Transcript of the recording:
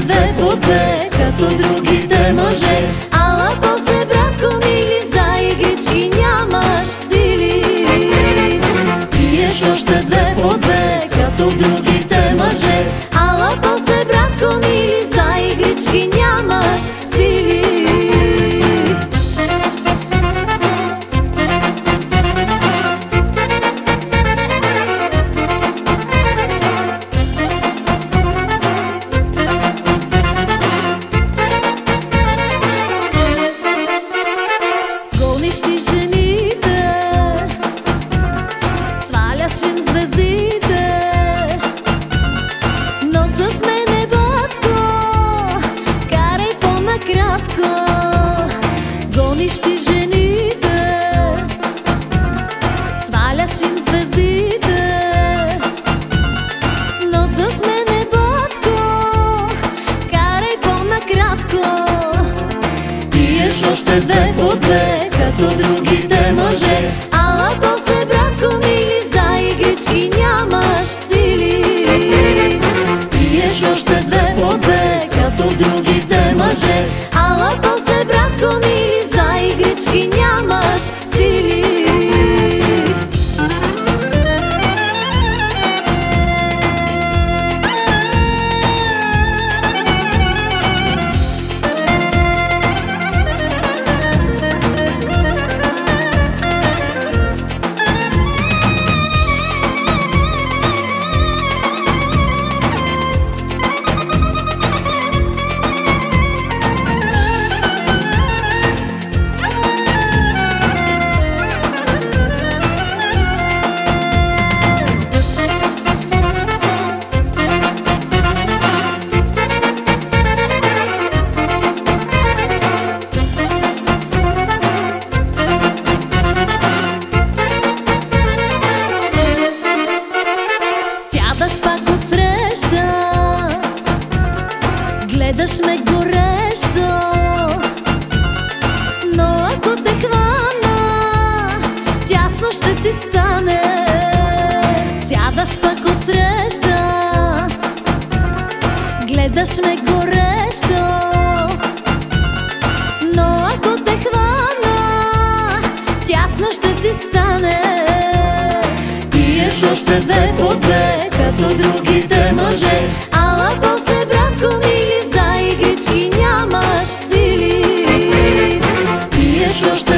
две по две, като другите мъже. Ала после, братко мили, за игрички нямаш сили. Пиеш още две по две, като другите мъже още две по две, като другите Гледаш ме горещо. Но ако те хвана Тясно ще ти стане. Сядаш пак от среща. Гледаш ме горещо. Но ако те хвана Тясно ще ти стане. Пиеш още две по две, като другите мъже. Ала после, братко мили, за игрички нямаш сили Пиеш още две по